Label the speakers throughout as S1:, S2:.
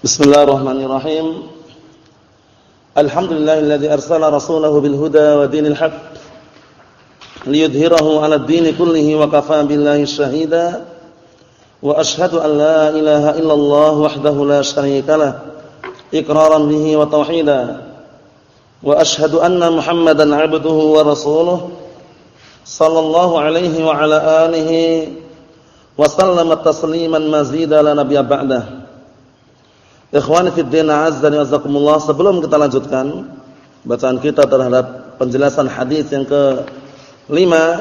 S1: Bismillahirrahmanirrahim. Alhamdulillahilladzi arsala rasulahu bil huda wa dinil haqq liyudhhirahu 'ala ad-din kullihi wa kafaa billahi shahida. Wa ashhadu an la ilaha illallah wahdahu la syarika lah iqraran bihi wa tauhida. Wa ashhadu anna Muhammadan 'abduhu wa rasuluhu sallallahu alaihi wa ala alihi wa sallama tasliman mazida la nabiyya ba'dahu. Ikhwani fi din azza wa jazakumullah sebelum kita lanjutkan bacaan kita terhadap penjelasan hadis yang ke lima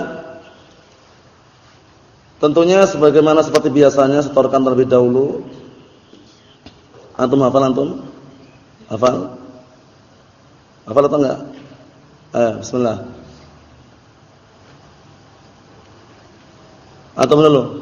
S1: tentunya sebagaimana seperti biasanya setorkan terlebih dahulu. Antum hafal antum? Hafal? Hafal atau enggak? Eh bismillah. Antum dulu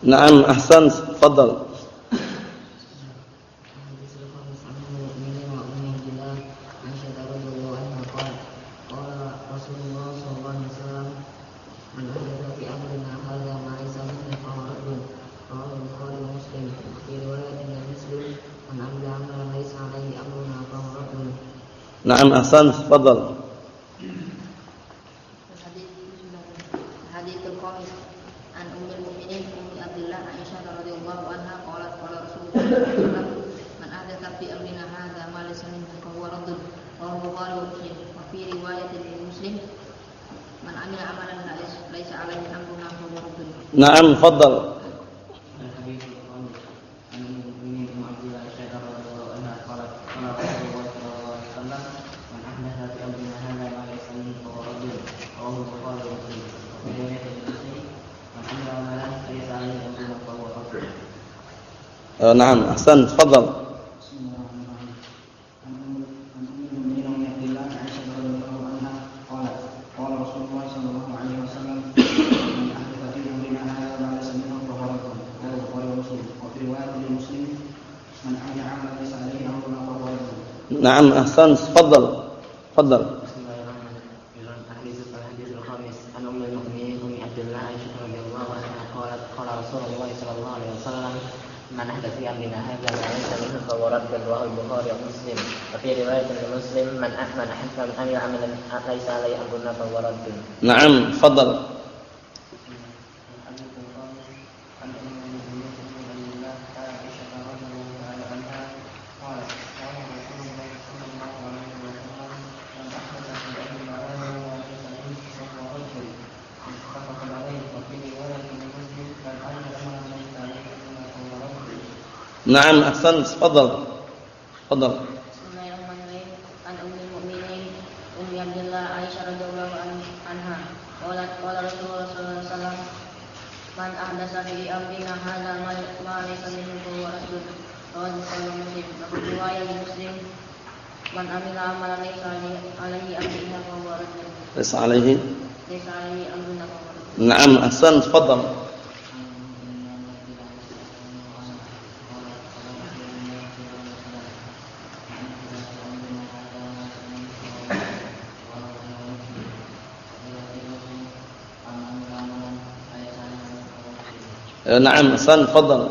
S1: Naam, ahsan, fadal. Naam, ahsan, fadal. نعم تفضل. آه، نعم أحسنت تفضل. نعم أحسن تفضل. تفضل.
S2: من أحدث في أمرنا هذا ما ليس منه فهو رد رواه البخاري ومسلم وفي رواية لمسلم من أحمد أحدث من ليس عليه أمرنا فهو رد
S1: نعم تفضل.
S3: صلى الله عليه وسلم من أحدث في أمرنا هذا ما ليس منه فهو رد. رواه البخاري ومسلم. وفي رواية لمسلم من عمل عملا ليس عليه أمرنا فهو رد.
S1: ليس عليه؟
S3: ليس عليه أمرنا فهو رد.
S1: نعم أحسنت تفضل. نعم حسن تفضل.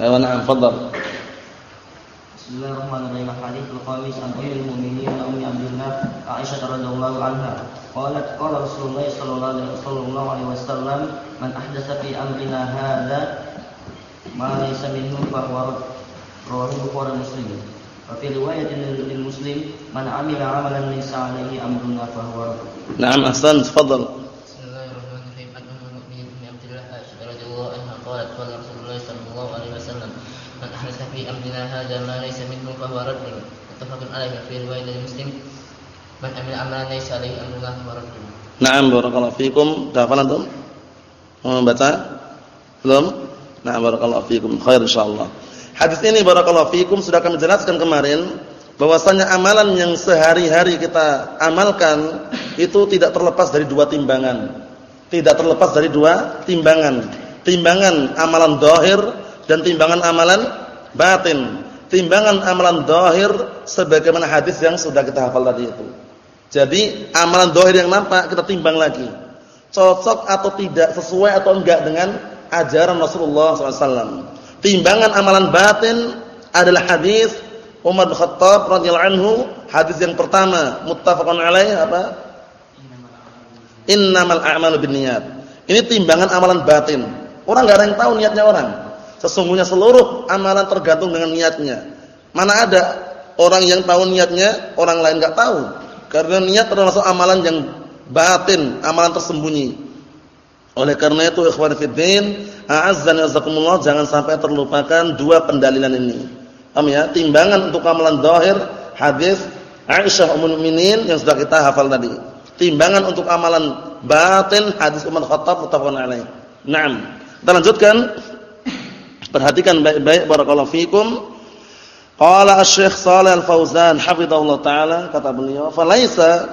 S1: أيوه نعم
S2: muslimin. Wa fi riwayatin lil muslim man amila amalan laysa alaihi amruna fa huwa. Naam, ahsan, tafadhal.
S4: Naam, barakallahu fikum. Antum. Belum? Nah, barakallahu fikum. Khair insyaallah. Hadis ini barakallahu fikum sudah kami jelaskan kemarin bahwasanya amalan yang sehari-hari kita amalkan itu tidak terlepas dari dua timbangan. Tidak terlepas dari dua timbangan. Timbangan amalan zahir dan timbangan amalan batin. Timbangan amalan zahir sebagaimana hadis yang sudah kita hafal tadi itu. Jadi amalan zahir yang nampak kita timbang lagi. Cocok atau tidak sesuai atau enggak dengan ajaran Rasulullah SAW. Timbangan amalan batin adalah hadis Umar bin Khattab radhiyallahu anhu, hadis yang pertama muttafaqun alaih apa? Innamal a'malu binniyat. Ini timbangan amalan batin. Orang enggak ada yang tahu niatnya orang. Sesungguhnya seluruh amalan tergantung dengan niatnya. Mana ada orang yang tahu niatnya, orang lain enggak tahu. Karena niat termasuk amalan yang batin, amalan tersembunyi. Oleh karena itu ikhwan fillah, a'azzani wasakumullah jangan sampai terlupakan dua pendalilan ini. Paham ya? Timbangan untuk amalan zahir hadis Aisyah ummul mukminin yang sudah kita hafal tadi. Timbangan untuk amalan batin hadis Umar Khattab muttafaqun alaih. Naam. Kita lanjutkan. Perhatikan baik-baik barakallahu fikum. Qala Asy-Syaikh Shalih Al-Fauzan hafizahullah taala kata beliau, "Falaisa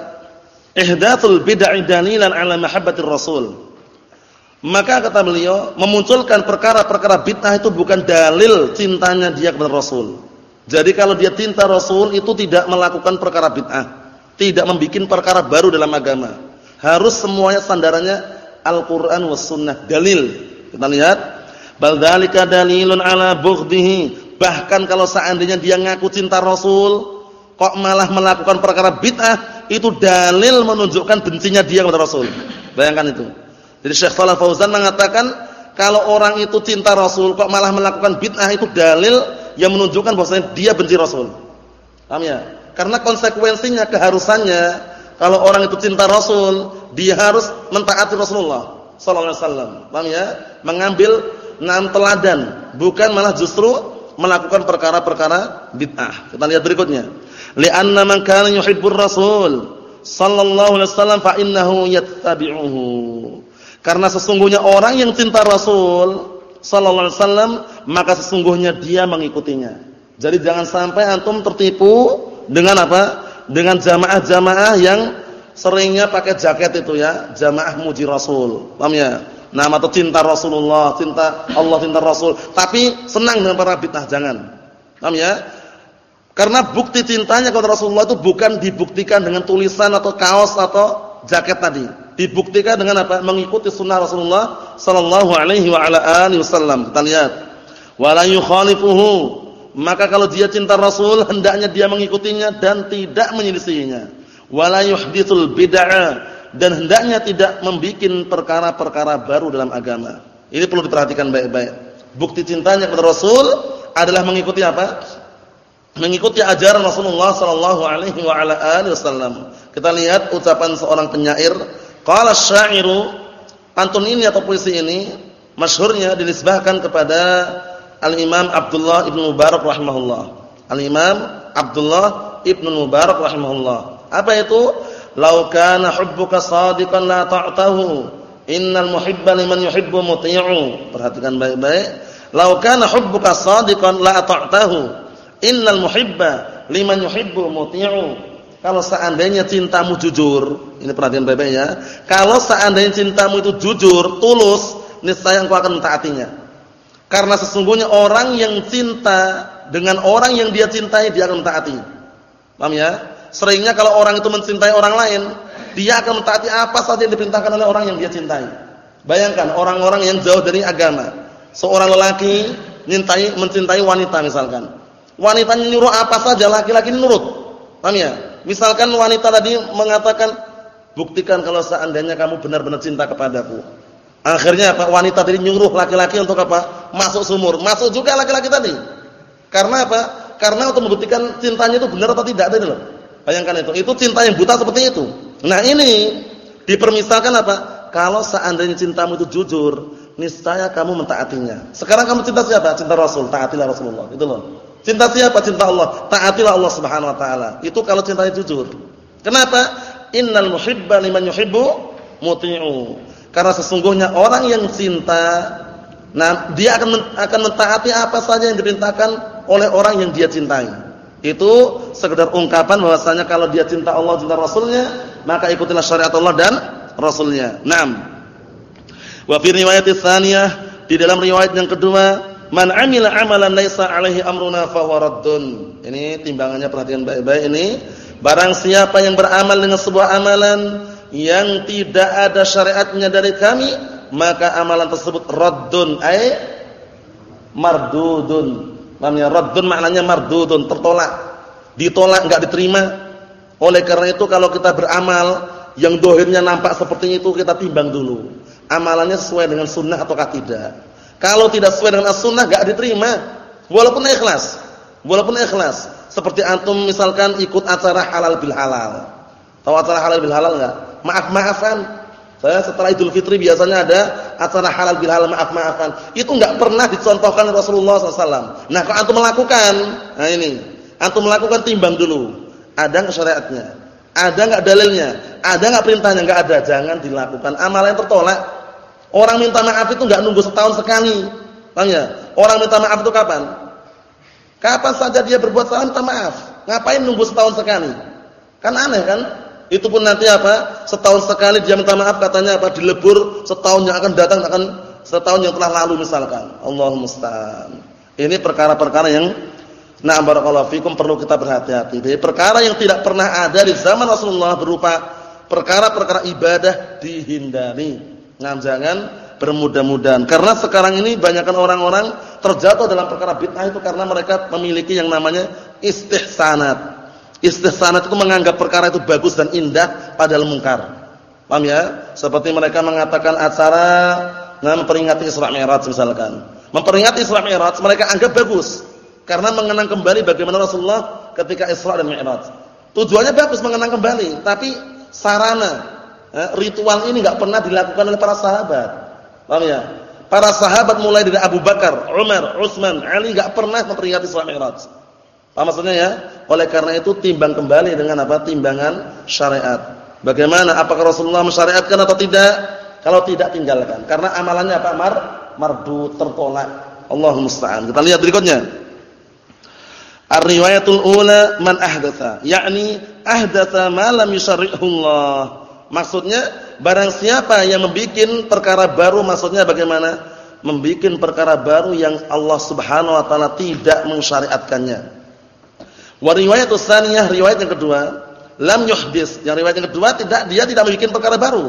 S4: ihdatsul bid'ah dalilan ala mahabbatir rasul." Maka kata beliau, memunculkan perkara-perkara bid'ah itu bukan dalil cintanya dia kepada Rasul. Jadi kalau dia cinta Rasul itu tidak melakukan perkara bid'ah, tidak membuat perkara baru dalam agama. Harus semuanya sandarannya Al-Qur'an was sunnah, dalil. Kita lihat, bal dzalika dalilun ala bughdhihi. Bahkan kalau seandainya dia ngaku cinta Rasul, kok malah melakukan perkara bid'ah, itu dalil menunjukkan bencinya dia kepada Rasul. Bayangkan itu. Jadi Syekh Shalal Fauzan mengatakan kalau orang itu cinta Rasul kok malah melakukan bid'ah itu dalil yang menunjukkan bahwasanya dia benci Rasul. Paham ya? Karena konsekuensinya keharusannya kalau orang itu cinta Rasul, dia harus mentaati Rasulullah sallallahu alaihi wasallam. Paham ya? Mengambil enam teladan, bukan malah justru melakukan perkara-perkara bid'ah. Kita lihat berikutnya. Li'anna man kana yuhibbur Rasul sallallahu alaihi wasallam fa innahu yattabi'uhu. Karena sesungguhnya orang yang cinta Rasul sallallahu alaihi wasallam, maka sesungguhnya dia mengikutinya. Jadi jangan sampai antum tertipu dengan apa? Dengan jamaah-jamaah yang seringnya pakai jaket itu ya, jamaah muji Rasul. Paham ya? Nama atau cinta Rasulullah, cinta Allah, cinta Rasul, tapi senang dengan para bid'ah jangan. Paham ya? Karena bukti cintanya kepada Rasulullah itu bukan dibuktikan dengan tulisan atau kaos atau jaket tadi dibuktikan dengan apa? Mengikuti sunnah Rasulullah sallallahu alaihi wasallam. Kita lihat. Wala yukhalifuhu. Maka kalau dia cinta Rasul, hendaknya dia mengikutinya dan tidak menyelisihinya. Wala yuhditsul bid'ah dan hendaknya tidak membuat perkara-perkara baru dalam agama. Ini perlu diperhatikan baik-baik. Bukti cintanya kepada Rasul adalah mengikuti apa? Mengikuti ajaran Rasulullah sallallahu alaihi wasallam. Kita lihat ucapan seorang penyair Qala syairu pantun ini atau puisi ini masyhurnya dinisbahkan kepada Al-Imam Abdullah Ibn Mubarak rahimahullah. Al-Imam Abdullah Ibn Mubarak rahimahullah. Apa itu? Lau kana hubbuka sadiqan la ta'tahu. Innal muhibba liman yuhibbu muti'u. Perhatikan baik-baik. Lau kana hubbuka sadiqan la ta'tahu. Innal muhibba liman yuhibbu muti'u. Kalau seandainya cintamu jujur, ini perhatian baik-baik ya. Kalau seandainya cintamu itu jujur, tulus, niscaya engkau akan mentaatinya. Karena sesungguhnya orang yang cinta dengan orang yang dia cintai, dia akan mentaati. Paham ya? Seringnya kalau orang itu mencintai orang lain, dia akan mentaati apa saja yang diperintahkan oleh orang yang dia cintai. Bayangkan orang-orang yang jauh dari agama. Seorang lelaki mencintai mencintai wanita misalkan. Wanitanya nyuruh apa saja, laki-laki nurut. Paham ya? Misalkan wanita tadi mengatakan, buktikan kalau seandainya kamu benar-benar cinta kepadaku. Akhirnya apa? Wanita tadi nyuruh laki-laki untuk apa? Masuk sumur. Masuk juga laki-laki tadi. Karena apa? Karena untuk membuktikan cintanya itu benar atau tidak tadi loh. Bayangkan itu. Itu cinta yang buta seperti itu. Nah ini dipermisalkan apa? Kalau seandainya cintamu itu jujur, niscaya kamu mentaatinya. Sekarang kamu cinta siapa? Cinta Rasul, taatilah Rasulullah. Itu loh. Cinta siapa? Cinta Allah. Taatilah Allah Subhanahu wa taala. Itu kalau cintanya jujur. Kenapa? Innal muhibba liman yuhibbu muti'u. Karena sesungguhnya orang yang cinta nah dia akan akan mentaati apa saja yang diperintahkan oleh orang yang dia cintai. Itu sekedar ungkapan bahwasanya kalau dia cinta Allah, cinta Rasulnya, maka ikutilah syariat Allah dan Rasulnya. Naam. Wa fi riwayat tsaniyah di dalam riwayat yang kedua, man amila amalan laisa alaihi amruna fa raddun. Ini timbangannya perhatian baik-baik ini. Barang siapa yang beramal dengan sebuah amalan yang tidak ada syariatnya dari kami, maka amalan tersebut raddun ay mardudun. Namanya raddun maknanya mardudun, tertolak. Ditolak enggak diterima. Oleh karena itu kalau kita beramal yang dohirnya nampak seperti itu kita timbang dulu. Amalannya sesuai dengan sunnah ataukah tidak. Kalau tidak sesuai dengan sunnah enggak diterima. Walaupun ikhlas. Walaupun ikhlas. Seperti antum misalkan ikut acara halal bil halal. Tahu acara halal bil halal enggak? Maaf-maafan. Saya setelah Idul Fitri biasanya ada acara halal bil halal maaf-maafan. Itu enggak pernah dicontohkan Rasulullah SAW. Nah, kalau antum melakukan, nah ini, antum melakukan timbang dulu. Ada enggak syariatnya? Ada enggak dalilnya? Ada enggak perintahnya? Enggak ada. Jangan dilakukan. Amalan yang tertolak. Orang minta maaf itu enggak nunggu setahun sekali. Paham ya? Orang minta maaf itu kapan? Kapan saja dia berbuat salah minta maaf. Ngapain nunggu setahun sekali? Kan aneh kan? Itu pun nanti apa? Setahun sekali dia minta maaf katanya apa? Dilebur setahun yang akan datang akan setahun yang telah lalu misalkan. Allahumma musta'an. Ini perkara-perkara yang nah barakallahu fikum perlu kita berhati-hati. Perkara yang tidak pernah ada di zaman Rasulullah berupa perkara-perkara ibadah dihindari. Nah, jangan bermudah-mudahan. Karena sekarang ini banyakkan orang-orang terjatuh dalam perkara bid'ah itu karena mereka memiliki yang namanya istihsanat. Istihsanat itu menganggap perkara itu bagus dan indah padahal mungkar. Paham ya? Seperti mereka mengatakan acara memperingati Isra Mi'raj misalkan. Memperingati Isra Mi'raj mereka anggap bagus karena mengenang kembali bagaimana Rasulullah ketika Isra dan Mi'raj. Tujuannya bagus mengenang kembali, tapi sarana eh, ritual ini enggak pernah dilakukan oleh para sahabat. Paham ya? Para sahabat mulai dari Abu Bakar, Umar, Utsman, Ali enggak pernah memperingati Isra Mi'raj. Apa maksudnya ya? Oleh karena itu timbang kembali dengan apa? Timbangan syariat. Bagaimana? Apakah Rasulullah mensyariatkan atau tidak? Kalau tidak tinggalkan. Karena amalannya apa? Mar mardu tertolak. Allahu musta'an. Kita lihat berikutnya. Ar-riwayatul ula man ahdatsa, yakni ahdatsa ma lam yusyarrihu Allah. Maksudnya barang siapa yang membuat perkara baru maksudnya bagaimana? Membuat perkara baru yang Allah Subhanahu wa taala tidak mensyariatkannya. Wa riwayatus tsaniyah riwayat yang kedua, lam yuhdis. Yang riwayat yang kedua tidak dia tidak membuat perkara baru.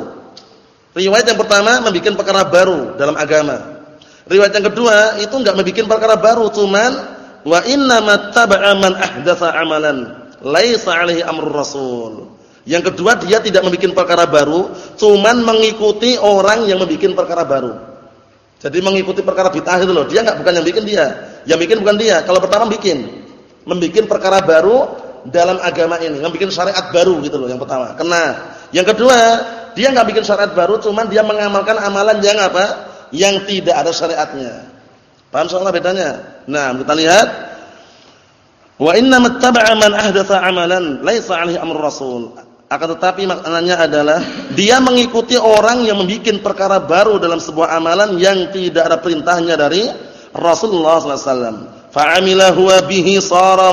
S4: Riwayat yang pertama membuat perkara baru dalam agama. Riwayat yang kedua itu enggak membuat perkara baru, cuman wa innamat taba'a man ahdatsa amalan laisa alaihi amrul rasul. Yang kedua dia tidak membuat perkara baru, cuman mengikuti orang yang membuat perkara baru. Jadi mengikuti perkara bid'ah itu loh. Dia enggak bukan yang bikin dia. Yang bikin bukan dia. Kalau pertama bikin. Membikin perkara baru dalam agama ini, membuat syariat baru gitu loh yang pertama. Kena. Yang kedua, dia enggak bikin syariat baru, cuman dia mengamalkan amalan yang apa? Yang tidak ada syariatnya. Paham soalnya bedanya? Nah, kita lihat Wa inna mattaba'a man ahdatsa amalan laisa 'alaihi amrul rasul. Akan tetapi maknanya adalah dia mengikuti orang yang membuat perkara baru dalam sebuah amalan yang tidak ada perintahnya dari Rasulullah sallallahu alaihi wasallam. Bihi sara.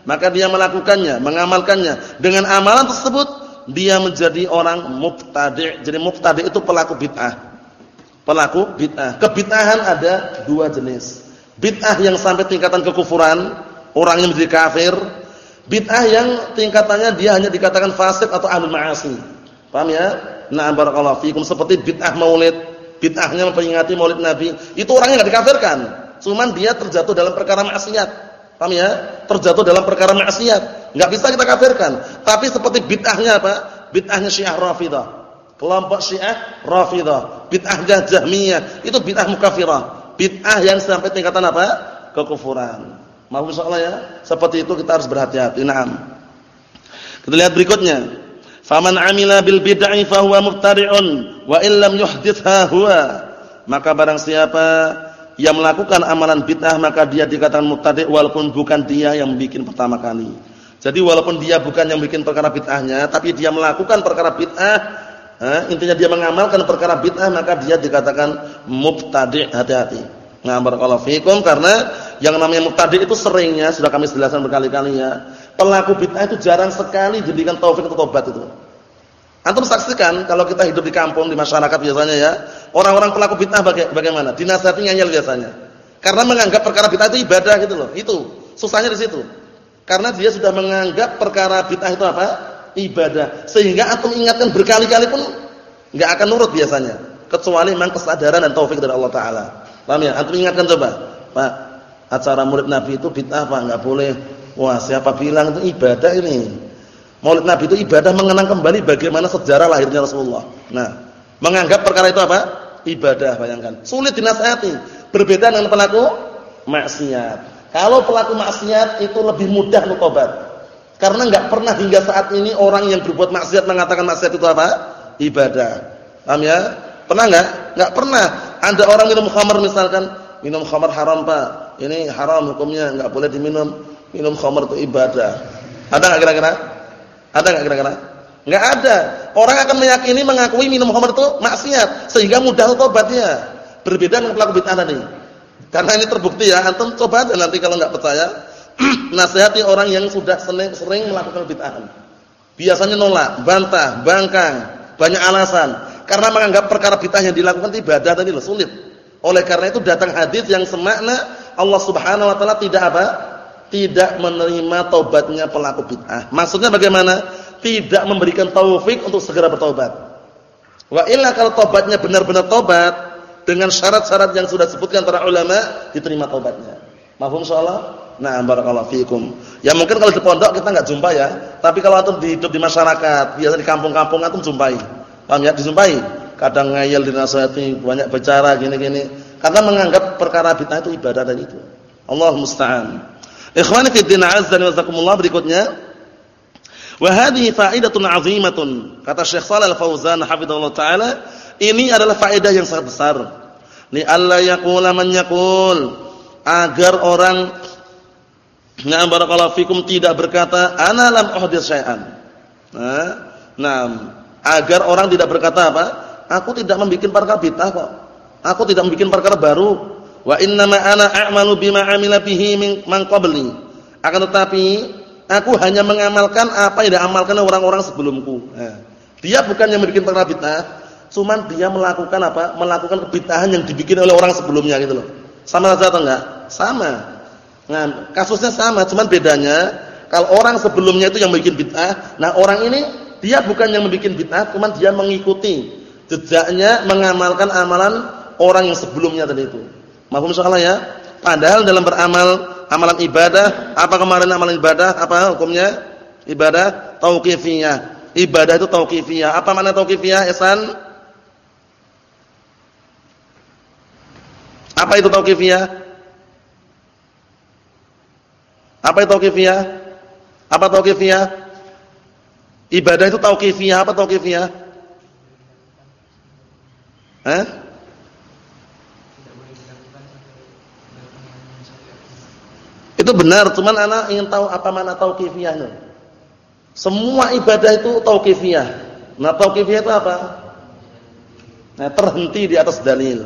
S4: Maka dia melakukannya, mengamalkannya dengan amalan tersebut dia menjadi orang mubtadi'. Jadi mubtadi' itu pelaku bid'ah. Pelaku bid'ah. Kebid'ahan ada dua jenis. Bid'ah yang sampai tingkatan kekufuran, orangnya menjadi kafir Bid'ah yang tingkatannya dia hanya dikatakan fasik atau ahlul ma'asi. Paham ya? Na'am barakallahu fikum seperti bid'ah maulid, bid'ahnya memperingati maulid Nabi. Itu orangnya enggak dikafirkan, cuman dia terjatuh dalam perkara maksiat. Paham ya? Terjatuh dalam perkara maksiat. Enggak bisa kita kafirkan. Tapi seperti bid'ahnya apa? Bid'ahnya Syiah Rafidah. Kelompok Syiah Rafidah, bid'ahnya Jahmiyah, itu bid'ah mukafirah. Bid'ah yang sampai tingkatan apa? Kekufuran. Maaf insyaallah ya. Seperti itu kita harus berhati-hati. Naam. Kita lihat berikutnya. Faman 'amila bil bid'ah fa huwa mubtadi'un wa illam yuhditha huwa. Maka barang siapa yang melakukan amalan bid'ah maka dia dikatakan mubtadi' walaupun bukan dia yang bikin pertama kali. Jadi walaupun dia bukan yang bikin perkara bid'ahnya tapi dia melakukan perkara bid'ah eh, intinya dia mengamalkan perkara bid'ah maka dia dikatakan mubtadi'. Hati-hati. Nah, barakallahu karena yang namanya mubtadi' itu seringnya sudah kami jelaskan berkali-kali ya. Pelaku bid'ah itu jarang sekali diberikan taufik atau tobat itu. Antum saksikan kalau kita hidup di kampung di masyarakat biasanya ya, orang-orang pelaku bid'ah baga bagaimana? Dinasihati ngeyel biasanya. Karena menganggap perkara bid'ah itu ibadah gitu loh. Itu susahnya di situ. Karena dia sudah menganggap perkara bid'ah itu apa? Ibadah. Sehingga antum ingatkan berkali-kali pun enggak akan nurut biasanya, kecuali memang kesadaran dan taufik dari Allah taala. Paham ya? Antum ingatkan coba. Pak, acara murid Nabi itu bid'ah Pak, enggak boleh. Wah, siapa bilang itu ibadah ini? Maulid Nabi itu ibadah mengenang kembali bagaimana sejarah lahirnya Rasulullah. Nah, menganggap perkara itu apa? Ibadah, bayangkan. Sulit dinasihati. Berbeda dengan pelaku maksiat. Kalau pelaku maksiat itu lebih mudah untuk tobat. Karena enggak pernah hingga saat ini orang yang berbuat maksiat mengatakan maksiat itu apa? Ibadah. Paham ya? Pernah enggak? Enggak pernah. Ada orang minum khamar misalkan, minum khamar haram, Pak. Ini haram hukumnya, enggak boleh diminum. Minum khamar itu ibadah. Ada enggak kira-kira? Ada enggak kira-kira? Enggak ada. Orang akan meyakini mengakui minum khamar itu maksiat sehingga mudah tobatnya. Berbeda dengan pelaku bid'ah tadi. Karena ini terbukti ya, antum coba aja nanti kalau enggak percaya nasihati orang yang sudah sering, sering melakukan bid'ah. Biasanya nolak, bantah, bangkang, banyak alasan karena menganggap perkara bid'ah yang dilakukan ibadah tadi loh sulit. Oleh karena itu datang hadis yang semakna Allah Subhanahu wa taala tidak apa? Tidak menerima taubatnya pelaku bid'ah. Maksudnya bagaimana? Tidak memberikan taufik untuk segera bertobat. Wa illa kalau taubatnya benar-benar taubat dengan syarat-syarat yang sudah disebutkan para ulama diterima taubatnya. Mahfum insyaallah? Nah, barakallahu fiikum. Ya mungkin kalau di pondok kita enggak jumpa ya, tapi kalau antum hidup di masyarakat, biasa di kampung-kampung antum jumpai. Paham ya? Dijumpai. Kadang ngeyel dinasihati, banyak bicara gini-gini. Karena menganggap perkara bid'ah itu ibadah dan itu. Allah musta'an. Ikhwani fi din azza wa jazakumullah berikutnya. Wa hadhihi fa'idatun 'azimatun. Kata Syekh Shalal Al-Fauzan hafizallahu taala, ini adalah faedah yang sangat besar. Li alla yaqula man yaqul agar orang Nah, barakallahu fikum tidak berkata ana lam uhdits syai'an. Nah, nah, agar orang tidak berkata apa? Aku tidak membuat perkara bid'ah kok. Aku tidak membuat perkara baru. Wa innama ana a'malu bima 'amila bihi man qabli. Akan tetapi aku hanya mengamalkan apa yang diamalkan orang-orang sebelumku. Nah, dia bukan yang membuat perkara bid'ah, cuman dia melakukan apa? Melakukan kebid'ahan yang dibikin oleh orang sebelumnya gitu loh. Sama saja atau enggak? Sama. Nah, kasusnya sama, cuman bedanya kalau orang sebelumnya itu yang bikin bid'ah, nah orang ini dia bukan yang membuat bid'ah, cuman dia mengikuti jejaknya mengamalkan amalan orang yang sebelumnya tadi itu. Mahfum soalnya ya? Padahal dalam beramal amalan ibadah, apa kemarin amalan ibadah? Apa hukumnya? Ibadah tauqifiyah. Ibadah itu tauqifiyah. Apa makna tauqifiyah, Ihsan? Apa itu tauqifiyah? Apa itu tauqifiyah? Apa tauqifiyah? Ibadah itu tauqifiyah, apa tauqifiyah? Eh? Itu benar, cuman anak ingin tahu apa mana tauqifiyahnya. Semua ibadah itu tauqifiyah. Nah, tauqifiyah itu apa? Nah, terhenti di atas dalil.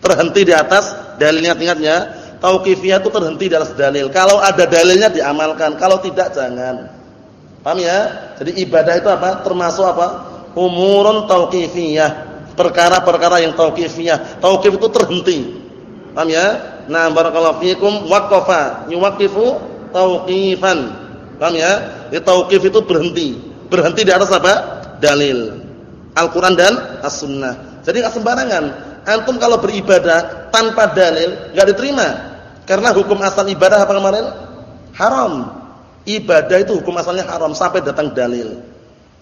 S4: Terhenti di atas dalilnya ingatnya Tauqifiyah itu terhenti di atas dalil. Kalau ada dalilnya diamalkan, kalau tidak jangan. Paham ya? Jadi ibadah itu apa? Termasuk apa? Umurun tauqifiyah. Perkara-perkara yang tauqifiyah. Tauqif itu terhenti. Paham ya? Nah, barakallahu fikum waqafa. Yuwaqifu tauqifan. Paham ya? Jadi tauqif itu berhenti. Berhenti di atas apa? Dalil. Al-Qur'an dan As-Sunnah. Jadi enggak sembarangan. Antum kalau beribadah tanpa dalil enggak diterima. Karena hukum asal ibadah apa kemarin? Haram. Ibadah itu hukum asalnya haram sampai datang dalil.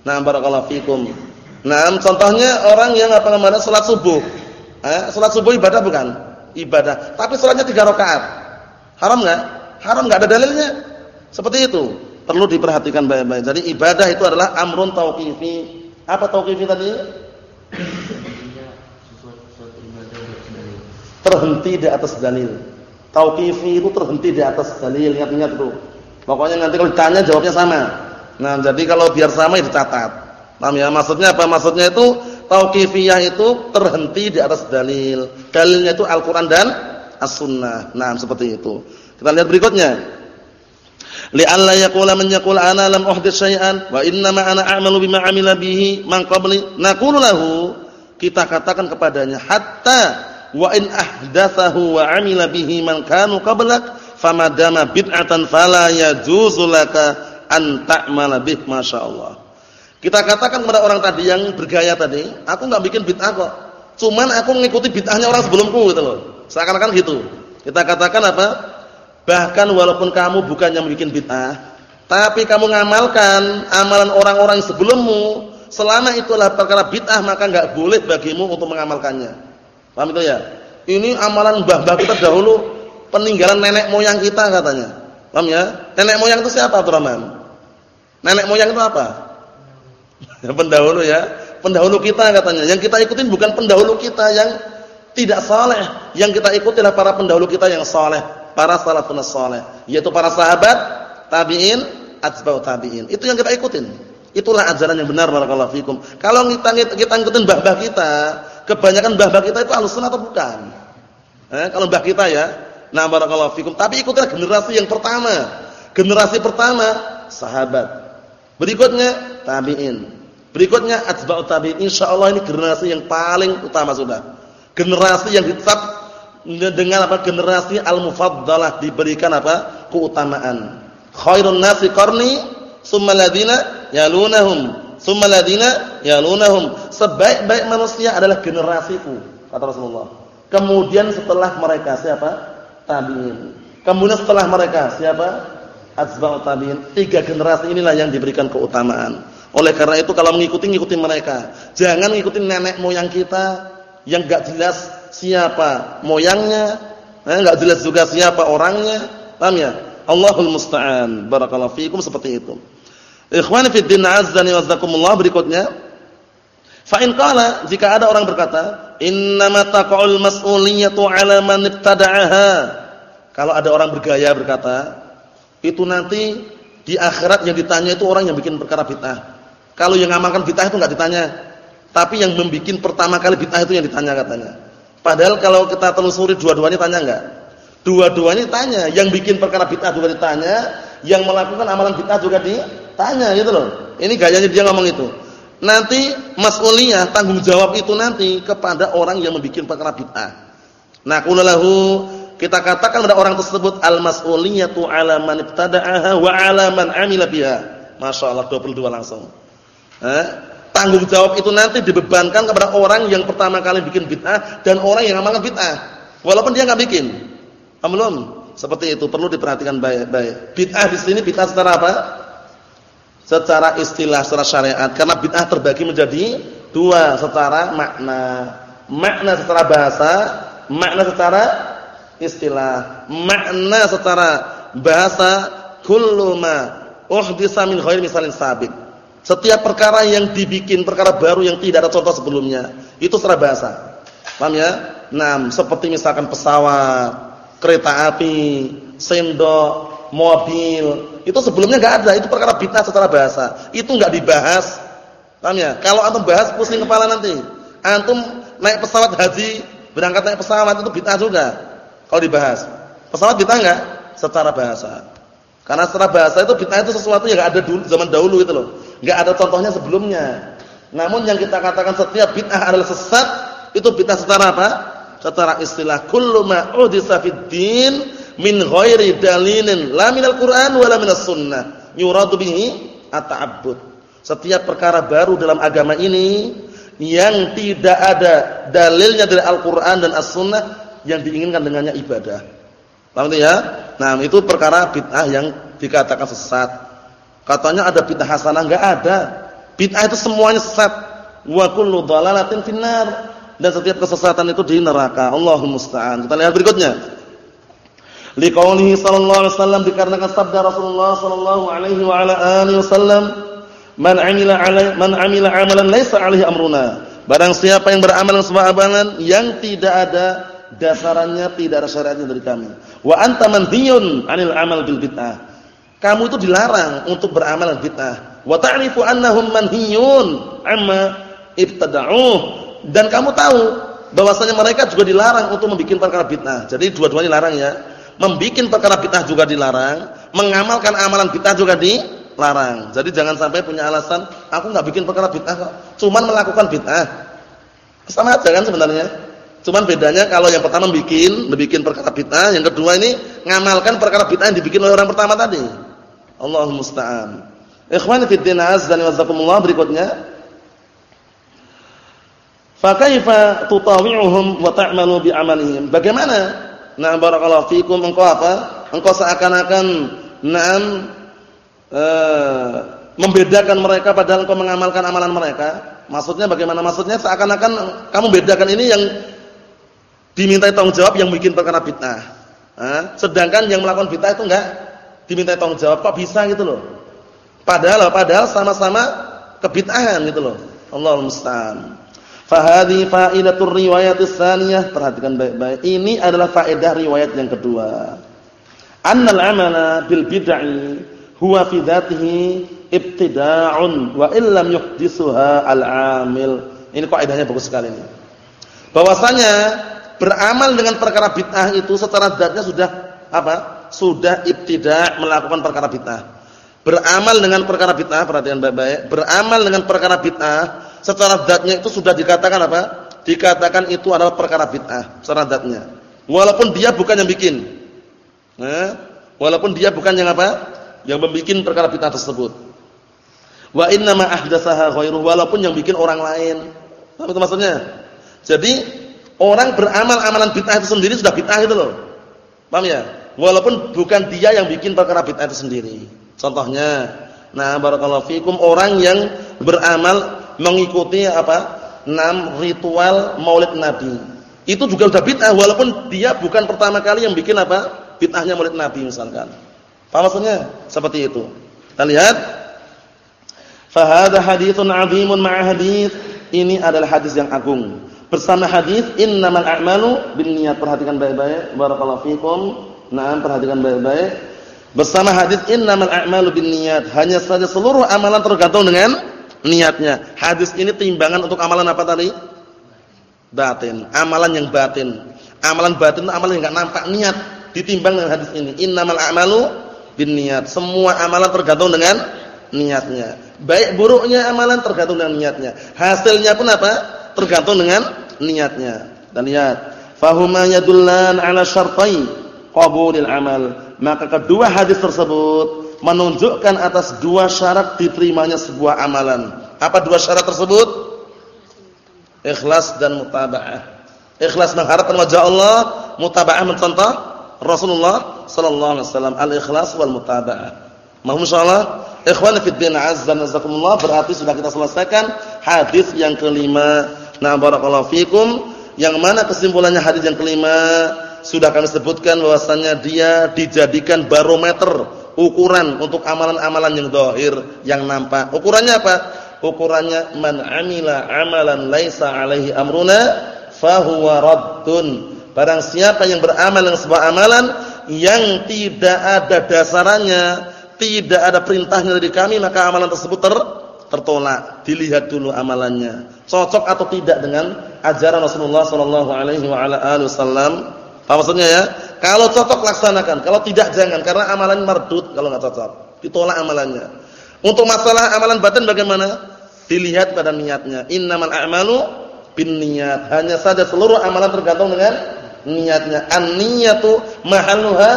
S4: Nah, barakallahu fikum. Nah, contohnya orang yang apa kemarin salat subuh. Eh, salat subuh ibadah bukan? Ibadah. Tapi salatnya 3 rakaat. Haram enggak? Haram enggak ada dalilnya. Seperti itu. Perlu diperhatikan baik-baik. Jadi ibadah itu adalah amrun tauqifi. Apa tauqifi tadi? Terhenti di atas dalil. Tauqifi itu terhenti di atas dalil, ingat-ingat tuh. Pokoknya nanti kalau ditanya jawabnya sama. Nah, jadi kalau biar sama ya dicatat. Paham ya? Maksudnya apa? Maksudnya itu tauqifiyah itu terhenti di atas dalil. Dalilnya itu Al-Qur'an dan As-Sunnah. Nah, seperti itu. Kita lihat berikutnya. Li'alla yaqula man yaqul ana lam uhdits syai'an wa inna ma ana a'malu bima 'amila bihi man qabli. Naqulu lahu kita katakan kepadanya hatta wa in ahdatsahu wa 'amila bihi man kanu qablak famadama bid'atan fala yajuzu laka an ta'mala bih masyaallah. Kita katakan kepada orang tadi yang bergaya tadi, aku enggak bikin bid'ah kok. Cuman aku mengikuti bid'ahnya orang sebelumku gitu loh. Seakan-akan gitu. Kita katakan apa? Bahkan walaupun kamu bukan yang bikin bid'ah, tapi kamu ngamalkan amalan orang-orang sebelummu, selama itulah perkara bid'ah maka enggak boleh bagimu untuk mengamalkannya. Paham itu ya? Ini amalan mbah-mbah kita dahulu, peninggalan nenek moyang kita katanya. Paham ya? Nenek moyang itu siapa, Abdurrahman? Nenek moyang itu apa? pendahulu ya. Pendahulu kita katanya. Yang kita ikutin bukan pendahulu kita yang tidak saleh. Yang kita ikuti adalah para pendahulu kita yang saleh, para salafun saleh, yaitu para sahabat, tabi'in, atba'u tabi'in. Itu yang kita ikutin. Itulah ajaran yang benar barakallahu fikum. Kalau kita kita ikutin mbah-mbah kita, kebanyakan mbah-mbah kita itu alusun atau bukan? Eh, kalau mbah kita ya, nah barakallahu fikum. Tapi ikutilah generasi yang pertama. Generasi pertama sahabat. Berikutnya tabi'in. Berikutnya atba'ut tabi'in. Insyaallah ini generasi yang paling utama sudah. Generasi yang ditetap dengan apa? Generasi al-mufaddalah diberikan apa? keutamaan. Khairun nasi qarni tsumma ladina yalunahum, tsumma ladina yalunahum. Sebaik-baik manusia adalah generasiku, kata Rasulullah. Kemudian setelah mereka siapa? Tabi'in. Kemudian setelah mereka siapa? Atba'ut tabi'in. Tiga generasi inilah yang diberikan keutamaan. Oleh karena itu kalau mengikuti ngikutin mereka. Jangan ngikutin nenek moyang kita yang enggak jelas siapa moyangnya, enggak eh, jelas juga siapa orangnya. Paham ya? Allahul musta'an. Barakallahu fiikum seperti itu. Ikhwani fi din azzani wazakumullah berikutnya. Fa in qala jika ada orang berkata, "Innama taqul mas'uliyatu 'ala man ibtada'aha." Kalau ada orang bergaya berkata, itu nanti di akhirat yang ditanya itu orang yang bikin perkara bid'ah. Kalau yang ngamalkan bid'ah itu enggak ditanya. Tapi yang membuat pertama kali bid'ah itu yang ditanya katanya. Padahal kalau kita telusuri dua-duanya tanya enggak? Dua-duanya tanya. Yang bikin perkara bid'ah juga ditanya, yang melakukan amalan bid'ah juga ditanya gitu loh. Ini gayanya dia ngomong itu. Nanti mas'uliyah tanggung jawab itu nanti kepada orang yang membuat perkara bid'ah. Nah, qulalahu kita katakan pada orang tersebut al-mas'uliyatu 'ala man ibtada'aha wa 'ala man 'amila biha. Masyaallah 22 langsung. Eh, tanggung jawab itu nanti dibebankan kepada orang yang pertama kali bikin bid'ah dan orang yang amalkan bid'ah. Walaupun dia enggak bikin. Belum. Seperti itu perlu diperhatikan baik-baik. Bid'ah di sini bid'ah secara apa? Secara istilah, secara syariat. Karena bid'ah terbagi menjadi dua secara makna. Makna secara bahasa, makna secara istilah. Makna secara bahasa kullu ma uhdisa min ghairi misalin sabiq setiap perkara yang dibikin perkara baru yang tidak ada contoh sebelumnya, itu secara bahasa. Paham ya? Nah, seperti misalkan pesawat, kereta api, sendok, mobil, itu sebelumnya enggak ada, itu perkara bid'ah secara bahasa. Itu enggak dibahas. Paham ya? Kalau antum bahas pusing kepala nanti. Antum naik pesawat haji, berangkat naik pesawat itu bid'ah juga. Kalau dibahas. Pesawat bid'ah enggak? Secara bahasa. Karena secara bahasa itu bid'ah itu sesuatu yang enggak ada dulu zaman dahulu itu loh. Enggak ada contohnya sebelumnya. Namun yang kita katakan setiap bid'ah adalah sesat, itu bid'ah secara apa? Secara istilah kullu ma min ghairi dalilin la minal Qur'an wala minas sunnah yuradu bihi at-ta'abbud. Setiap perkara baru dalam agama ini yang tidak ada dalilnya dari Al-Qur'an dan As-Sunnah yang diinginkan dengannya ibadah. Paham ya? Nah, itu perkara bid'ah yang dikatakan sesat. Katanya ada bid'ah hasanah, enggak ada. Bid'ah itu semuanya sesat. Wa kullu dhalalatin finnar. Dan setiap kesesatan itu di neraka. Allahumma musta'an. Kita lihat berikutnya. Liqaulihi sallallahu alaihi wasallam dikarenakan sabda Rasulullah sallallahu alaihi wa ala alihi wasallam, "Man 'amila 'alai man 'amila 'amalan laisa 'alaihi amruna." Barang siapa yang beramal sebuah amalan yang tidak ada dasarannya, tidak ada syariatnya dari kami. Wa anta manhiyun 'anil amal bil bid'ah kamu itu dilarang untuk beramal bid'ah. wa ta'rifu annahum manhiyun amma ibtada'uh dan kamu tahu bahwasanya mereka juga dilarang untuk membuat perkara bid'ah. Jadi dua-duanya dilarang ya. Membikin perkara bid'ah juga dilarang, mengamalkan amalan bid'ah juga dilarang. Jadi jangan sampai punya alasan aku nggak bikin perkara bid'ah kok, cuman melakukan bid'ah. Sama aja kan sebenarnya. Cuman bedanya kalau yang pertama bikin, bikin perkara bid'ah, yang kedua ini ngamalkan perkara bid'ah yang dibikin oleh orang pertama tadi. Allahumma musta'an. Ikhwani fi din azza wa berikutnya. Fa kaifa tutawi'uhum wa ta'malu bi amalihim? Bagaimana? Nah, barakallahu fikum engkau apa? Engkau seakan-akan na'am uh, membedakan mereka padahal engkau mengamalkan amalan mereka. Maksudnya bagaimana? Maksudnya seakan-akan kamu bedakan ini yang dimintai tanggung jawab yang bikin perkara bid'ah. sedangkan yang melakukan bid'ah itu enggak dimintai tanggung jawab. Kok bisa gitu loh? Padahal padahal sama-sama kebid'ahan gitu loh. Allahu musta'an. Fahadi faidatur riwayat tsaniyah. Perhatikan baik-baik. Ini adalah faedah riwayat yang kedua. Annal amala bil bid'ah huwa fi dzatihi ibtida'un wa illam yuhdisuha al-amil. Ini kaidahnya bagus sekali ini. Bahwasanya beramal dengan perkara bid'ah itu secara zatnya sudah apa? Sudah ibtida' melakukan perkara bid'ah beramal dengan perkara bid'ah, perhatian baik-baik, beramal dengan perkara bid'ah secara zatnya itu sudah dikatakan apa? Dikatakan itu adalah perkara bid'ah secara zatnya. Walaupun dia bukan yang bikin. Nah, walaupun dia bukan yang apa? Yang membikin perkara bid'ah tersebut. Wa inna ma ahdatsaha ghairuhu walaupun yang bikin orang lain. Apa itu maksudnya? Jadi orang beramal amalan bid'ah itu sendiri sudah bid'ah itu loh. Paham ya? Walaupun bukan dia yang bikin perkara bid'ah itu sendiri. Contohnya, nah barakallahu fikum orang yang beramal mengikuti apa? enam ritual Maulid Nabi. Itu juga sudah bid'ah walaupun dia bukan pertama kali yang bikin apa? Bid'ahnya Maulid Nabi misalkan. Apa maksudnya? Seperti itu. Kita lihat. Fa hadha haditsun 'azimun ma'a. Ini adalah hadis yang agung. Bersama hadis innamal a'malu binniyat. Perhatikan baik-baik. Barakallahu fikum. Nah, perhatikan baik-baik. Bersama hadis innamal a'malu binniyat, hanya saja seluruh amalan tergantung dengan niatnya. Hadis ini timbangan untuk amalan apa tadi? Batin, amalan yang batin. Amalan batin itu amalan yang enggak nampak niat, ditimbang dengan hadis ini. Innamal a'malu binniyat. Semua amalan tergantung dengan niatnya. Baik buruknya amalan tergantung dengan niatnya. Hasilnya pun apa? Tergantung dengan niatnya. Dan lihat, fahuma yadullan 'ala syartai qabulil amal maka kedua hadis tersebut menunjukkan atas dua syarat diterimanya sebuah amalan. Apa dua syarat tersebut? Ikhlas dan mutaba'ah. Ikhlas mengharapkan wajah Allah, mutaba'ah mencontoh Rasulullah sallallahu alaihi wasallam. Al-ikhlas wal mutaba'ah. Mohon insyaallah ikhwan fi din azza wa berarti sudah kita selesaikan hadis yang kelima. Nah, barakallahu fikum. Yang mana kesimpulannya hadis yang kelima? sudah kami sebutkan bahwasannya dia dijadikan barometer ukuran untuk amalan-amalan yang zahir yang nampak. Ukurannya apa? Ukurannya man amila amalan laisa alaihi amruna fahuwa raddun. Barang siapa yang beramal dengan sebuah amalan yang tidak ada dasarannya, tidak ada perintahnya dari kami, maka amalan tersebut ter tertolak. Dilihat dulu amalannya. Cocok atau tidak dengan ajaran Rasulullah sallallahu alaihi wasallam apa maksudnya ya? Kalau cocok laksanakan, kalau tidak jangan karena amalan mardut kalau nggak cocok. Ditolak amalannya. Untuk masalah amalan batin bagaimana? Dilihat pada niatnya. Innamal a'malu binniyat. Hanya saja seluruh amalan tergantung dengan niatnya. An-niyatu mahalluha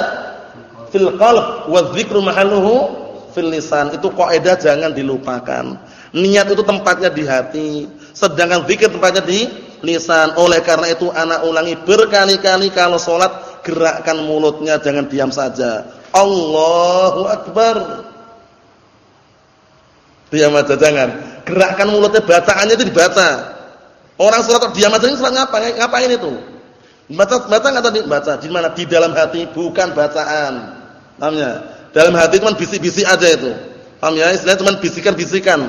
S4: fil qalb wa dzikru mahalluhu fil lisan. Itu kaidah jangan dilupakan. Niat itu tempatnya di hati, sedangkan zikir tempatnya di lisan. Oleh karena itu anak ulangi berkali-kali kalau sholat gerakkan mulutnya jangan diam saja. Allahu Akbar. Diam aja jangan. Gerakkan mulutnya bacaannya itu dibaca. Orang sholat diam aja ini sholat ngapain? Ngapain itu? Baca baca enggak tadi? Baca. Di mana? Di dalam hati, bukan bacaan. Paham ya? Dalam hati cuma bisik-bisik aja itu. Paham ya? Istilahnya cuma bisikan-bisikan,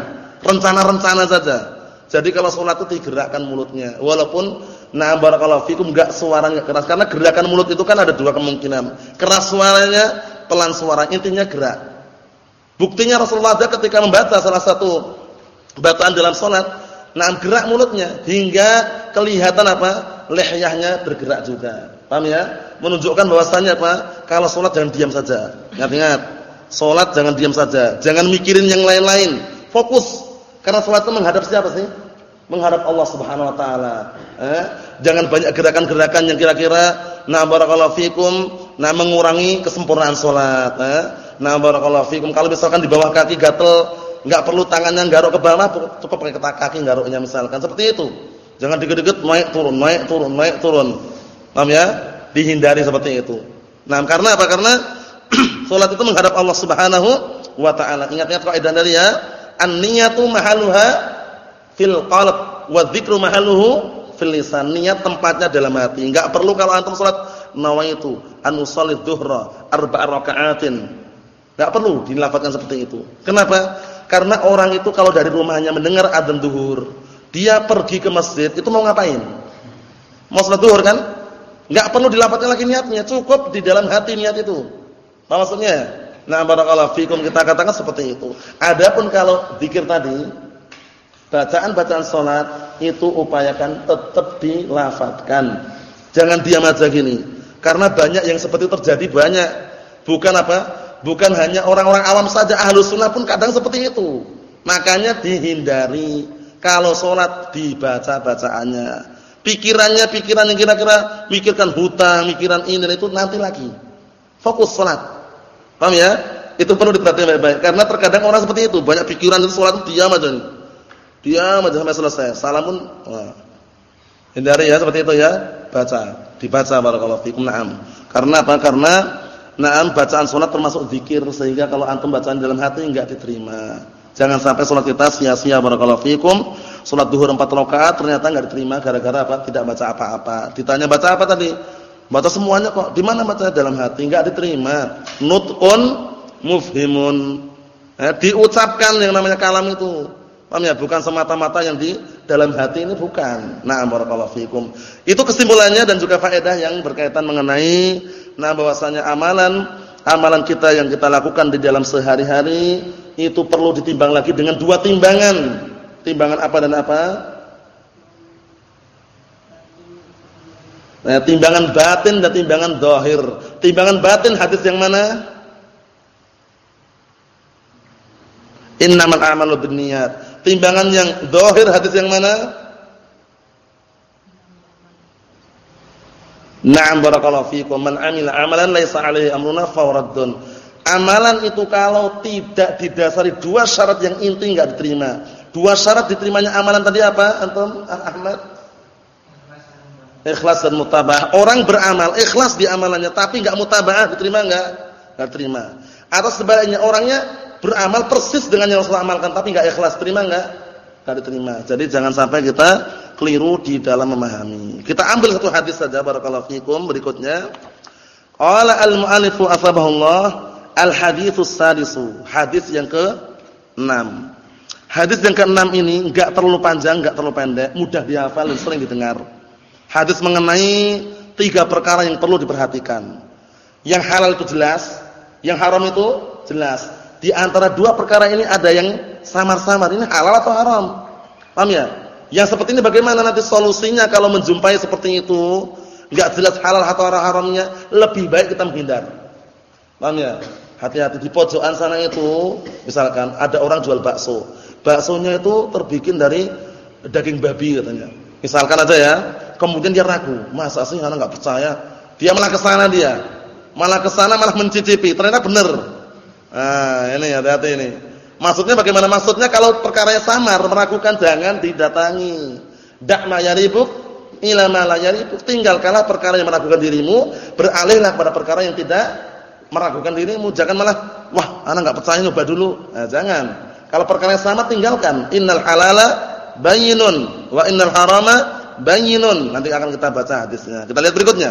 S4: rencana-rencana saja. Jadi kalau sholat itu digerakkan mulutnya. Walaupun nah barakallahu fikum enggak suaranya keras karena gerakan mulut itu kan ada dua kemungkinan. Keras suaranya, pelan suara, intinya gerak. Buktinya Rasulullah ada ketika membaca salah satu bacaan dalam salat, nah gerak mulutnya hingga kelihatan apa? Lehyahnya bergerak juga. Paham ya? Menunjukkan bahwasannya apa? Kalau salat jangan diam saja. Ingat-ingat, salat jangan diam saja, jangan mikirin yang lain-lain. Fokus. Karena salat itu menghadap siapa sih? Menghadap Allah Subhanahu wa taala. Eh? Jangan banyak gerakan-gerakan yang kira-kira na barakallahu fikum, nah mengurangi kesempurnaan salat, eh? Nah barakallahu fikum. Kalau misalkan di bawah kaki gatel, enggak perlu tangannya garuk ke bawah, cukup pakai kaki garuknya misalkan. Seperti itu. Jangan dikit-dikit naik turun, naik turun, naik turun. Paham ya? Dihindari seperti itu. Nah, karena apa? Karena salat itu menghadap Allah Subhanahu wa taala. Ingat-ingat kaidah dari ya, an-niyatu mahaluha fil qalb wa dzikru mahaluhu fil lisan. Niat tempatnya dalam hati. Enggak perlu kalau antum salat nawaitu an usalli dhuhra arba'a raka'atin Enggak perlu dilafalkan seperti itu. Kenapa? Karena orang itu kalau dari rumahnya mendengar adzan duhur, dia pergi ke masjid, itu mau ngapain? Mau salat duhur kan? Enggak perlu dilafalkan lagi niatnya, cukup di dalam hati niat itu. Maksudnya? Nah, barakallahu fikum kita katakan seperti itu. Adapun kalau zikir tadi, bacaan-bacaan salat itu upayakan tetap dilafalkan. Jangan diam aja gini. Karena banyak yang seperti terjadi banyak. Bukan apa? Bukan hanya orang-orang awam saja, ahlu sunnah pun kadang seperti itu. Makanya dihindari kalau sholat dibaca bacaannya. Pikirannya pikiran yang kira-kira mikirkan hutang, mikiran ini dan itu nanti lagi. Fokus sholat. Paham ya? Itu perlu diperhatikan baik-baik. Karena terkadang orang seperti itu, banyak pikiran itu sholat diam aja. Diam aja sampai selesai. Salam pun wah. Hindari ya seperti itu ya. Baca, dibaca barakallahu fikum. Naam. Karena apa? Karena Naam bacaan salat termasuk zikir sehingga kalau antum bacaan dalam hati enggak diterima. Jangan sampai salat kita sia-sia barakallahu fikum. Salat zuhur 4 rakaat ternyata enggak diterima gara-gara apa? Tidak baca apa-apa. Ditanya baca apa tadi? Baca semuanya kok. Di mana bacanya dalam hati? Enggak diterima. Nutqun mufhimun. Eh, diucapkan yang namanya kalam itu. Paham ya? Bukan semata-mata yang di dalam hati ini bukan. Nah, barakallahu fikum. Itu kesimpulannya dan juga faedah yang berkaitan mengenai Nah bahwasanya amalan amalan kita yang kita lakukan di dalam sehari-hari itu perlu ditimbang lagi dengan dua timbangan. Timbangan apa dan apa? Nah, timbangan batin dan timbangan zahir. Timbangan batin hadis yang mana? Innamal a'malu binniyat. Timbangan yang zahir hadis yang mana? Na'am barakallahu fikum man amila amalan laisa alaihi amruna fawraddun. Amalan itu kalau tidak didasari dua syarat yang inti enggak diterima. Dua syarat diterimanya amalan tadi apa? Antum Ahmad? Ikhlas dan mutabah. Orang beramal ikhlas di amalannya tapi enggak mutabah diterima enggak? Enggak terima. Atau sebaliknya orangnya beramal persis dengan yang Rasulullah amalkan tapi enggak ikhlas, terima enggak? Enggak diterima. Jadi jangan sampai kita keliru di dalam memahami. Kita ambil satu hadis saja barakallahu fikum berikutnya. Qala al-mu'allifu asbahullah al-haditsus sadisu. Hadis yang ke-6. Hadis yang ke-6 ini enggak terlalu panjang, enggak terlalu pendek, mudah dihafal dan sering didengar. Hadis mengenai tiga perkara yang perlu diperhatikan. Yang halal itu jelas, yang haram itu jelas. Di antara dua perkara ini ada yang samar-samar. Ini halal atau haram? Paham ya? Yang seperti ini bagaimana nanti solusinya kalau menjumpai seperti itu, enggak jelas halal atau haramnya, lebih baik kita menghindar. Paham ya? Hati-hati di pojokan sana itu, misalkan ada orang jual bakso. Baksonya itu terbikin dari daging babi katanya. Misalkan aja ya, kemudian dia ragu, masa sih anak enggak percaya? Dia malah ke sana dia. Malah ke sana malah mencicipi, ternyata benar. Nah, ini hati-hati ini. Maksudnya bagaimana? Maksudnya kalau perkaranya samar, meragukan jangan didatangi. Dak yaribuk ila la yaribuk. Tinggalkanlah perkara yang meragukan dirimu, beralihlah kepada perkara yang tidak meragukan dirimu. Jangan malah, wah, ana enggak percaya nyoba dulu. Nah, jangan. Kalau perkara yang sama tinggalkan. Innal halala bayyinun wa innal harama bayyinun. Nanti akan kita baca hadisnya. Kita lihat berikutnya.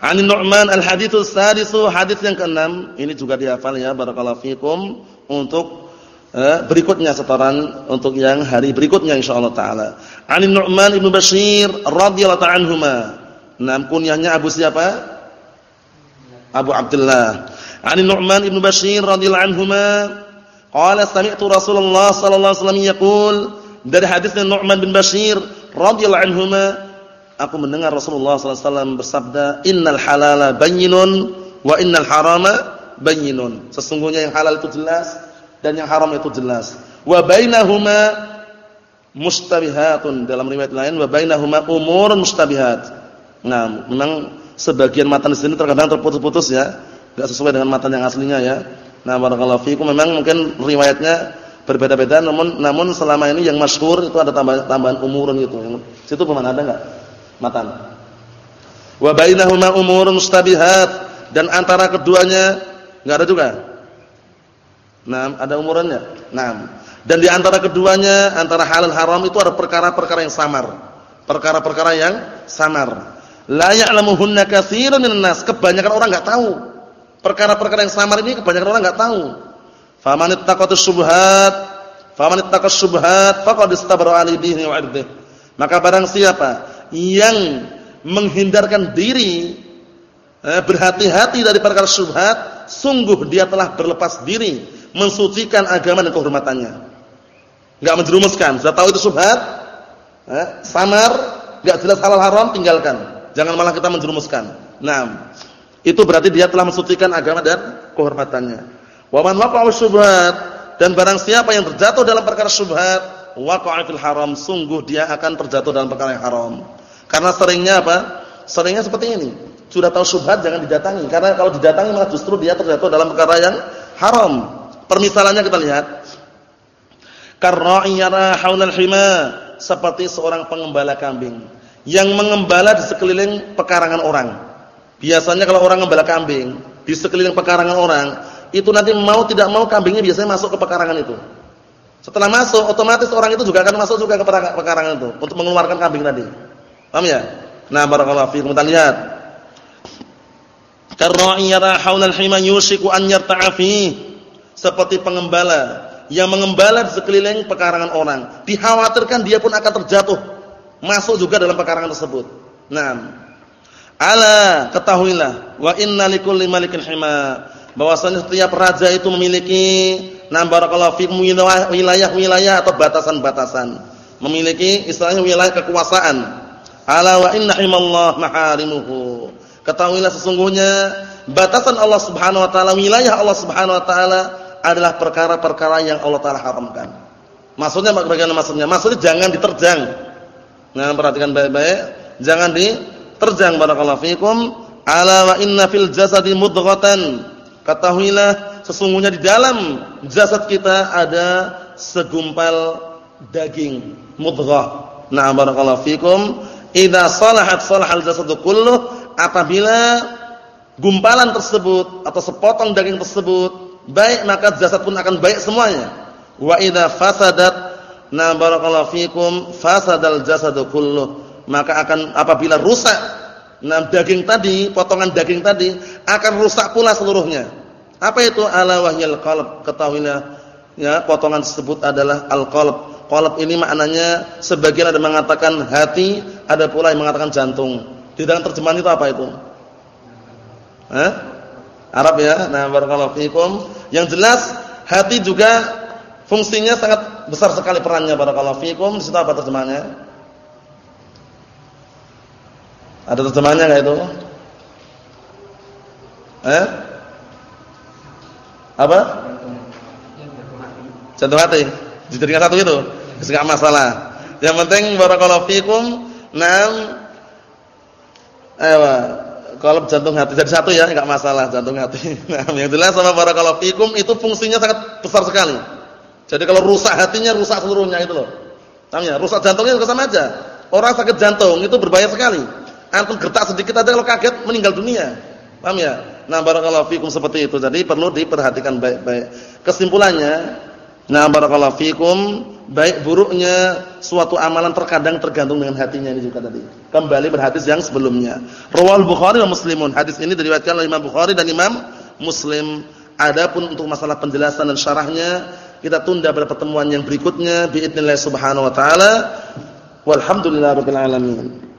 S4: Anin Nu'man al-haditsus sadisu hadis yang keenam ini juga dihafal ya barakallahu fikum untuk eh, berikutnya setoran untuk yang hari berikutnya insyaallah taala. Anin Nu'man Ibnu Bashir radhiyallahu ta'ala anhuma. Nam kunyahnya Abu siapa? Abu Abdullah. 'An Nu'man ibn Bashir radhiyallahu anhuma qala sami'tu Rasulullah sallallahu alaihi wasallam yaqul dari hadis Nu'man bin Bashir radhiyallahu anhuma aku mendengar Rasulullah wasallam bersabda innal halala bayyinun wa innal harama bayyinun sesungguhnya yang halal itu jelas dan yang haram itu jelas wa bainahuma mustabihatun dalam riwayat lain wa bainahuma umurun mustabihat. Nah, memang sebagian matan di sini terkadang terputus-putus ya, enggak sesuai dengan matan yang aslinya ya. Nah, barakallahu fiikum memang mungkin riwayatnya berbeda-beda namun namun selama ini yang masyhur itu ada tambahan, tambahan umurun gitu. Situ pernah ada enggak? Matan. Wa bainahuma umurun mustabihat dan antara keduanya enggak ada juga. Nah, ada umurannya. Nah, dan di antara keduanya, antara halal haram itu ada perkara-perkara yang samar. Perkara-perkara yang samar. La ya'lamuhunna katsirun minan nas. Kebanyakan orang enggak tahu. Perkara-perkara yang samar ini kebanyakan orang enggak tahu. Faman ittaqatus syubhat, faman ittaqas syubhat faqad istabara ali dinihi wa irdihi. Maka barang siapa yang menghindarkan diri eh, berhati-hati dari perkara syubhat, sungguh dia telah berlepas diri mensucikan agama dan kehormatannya enggak menjerumuskan. Sudah tahu itu subhat, eh, samar, enggak jelas halal haram, tinggalkan. Jangan malah kita menjerumuskan. Nah, itu berarti dia telah mensucikan agama dan kehormatannya. Wa man waqa'a syubhat dan barang siapa yang terjatuh dalam perkara syubhat, waqa'a fil haram, sungguh dia akan terjatuh dalam perkara yang haram. Karena seringnya apa? Seringnya seperti ini. Sudah tahu syubhat jangan didatangi karena kalau didatangi malah justru dia terjatuh dalam perkara yang haram. Permisalannya kita lihat Karra'i yara haulal hima, seperti seorang pengembala kambing yang mengembala di sekeliling pekarangan orang. Biasanya kalau orang mengembala kambing di sekeliling pekarangan orang, itu nanti mau tidak mau kambingnya biasanya masuk ke pekarangan itu. Setelah masuk, otomatis orang itu juga akan masuk juga ke pekarangan itu untuk mengeluarkan kambing tadi. Paham ya? Nah, barakallahu fiikum. Kita lihat. Karra'i yara haulal hima yushiku an yarta'a Seperti pengembala yang mengembala di sekeliling pekarangan orang. Dikhawatirkan dia pun akan terjatuh masuk juga dalam pekarangan tersebut. Nah, ala ketahuilah wa inna likulli malikin hima. Bahwasanya setiap raja itu memiliki nam barakallahu fikum wilayah-wilayah atau batasan-batasan. Memiliki istilahnya wilayah kekuasaan. Ala wa inna himallah maharimuhu. Ketahuilah sesungguhnya batasan Allah Subhanahu wa taala, wilayah Allah Subhanahu wa taala adalah perkara-perkara yang Allah Taala haramkan. Maksudnya bagaimana maksudnya? Maksudnya jangan diterjang. Nah, perhatikan baik-baik, jangan diterjang barakallahu fikum. Ala wa inna fil jasadi mudghatan. Ketahuilah sesungguhnya di dalam jasad kita ada segumpal daging mudghah. Nah, barakallahu fikum. Idza salahat salahal jasadu kulluh apabila gumpalan tersebut atau sepotong daging tersebut baik maka jasad pun akan baik semuanya. Wa idza fasadat na barakallahu fikum fasadal jasadu kulluh. Maka akan apabila rusak nah daging tadi, potongan daging tadi akan rusak pula seluruhnya. Apa itu ala wahyal qalb? Ketahuilah ya, potongan tersebut adalah al-qalb. Qalb ini maknanya sebagian ada mengatakan hati, ada pula yang mengatakan jantung. Di dalam terjemahan itu apa itu? Hah? Arab ya. Nah, barakallahu fikum. Yang jelas hati juga fungsinya sangat besar sekali perannya barakallahu fikum. Di situ apa terjemahannya? Ada terjemahannya enggak itu? Eh? Apa? Jantung hati. Dijadikan satu itu. Enggak masalah. Yang penting barakallahu fikum. Nam Ewa kalau jantung hati jadi satu ya, enggak masalah jantung hati. Yang jelas sama barakallahu fikum itu fungsinya sangat besar sekali. Jadi kalau rusak hatinya rusak seluruhnya itu loh. Paham ya? Rusak jantungnya juga sama aja. Orang sakit jantung itu berbahaya sekali. Antum gertak sedikit aja kalau kaget meninggal dunia. Paham ya? Nah, barakallahu fikum seperti itu. Jadi perlu diperhatikan baik-baik. Kesimpulannya, nah barakallahu fikum baik buruknya suatu amalan terkadang tergantung dengan hatinya ini juga tadi. Kembali berhadis yang sebelumnya. Rawal Bukhari dan Muslimun. Hadis ini diriwayatkan oleh Imam Bukhari dan Imam Muslim. Adapun untuk masalah penjelasan dan syarahnya kita tunda pada pertemuan yang berikutnya biidznillah subhanahu wa taala. Alamin.